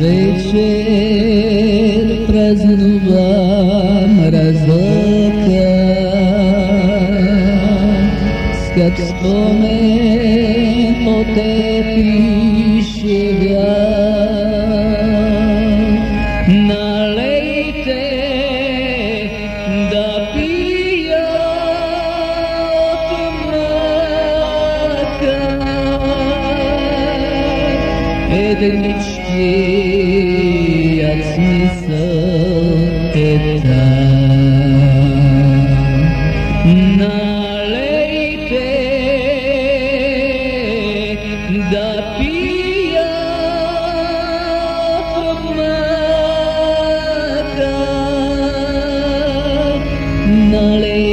Вечер празнувам разлъка, скъп спомен от теб и шега. Едничкият смисъл е там. Налейте да пия мрака, налейте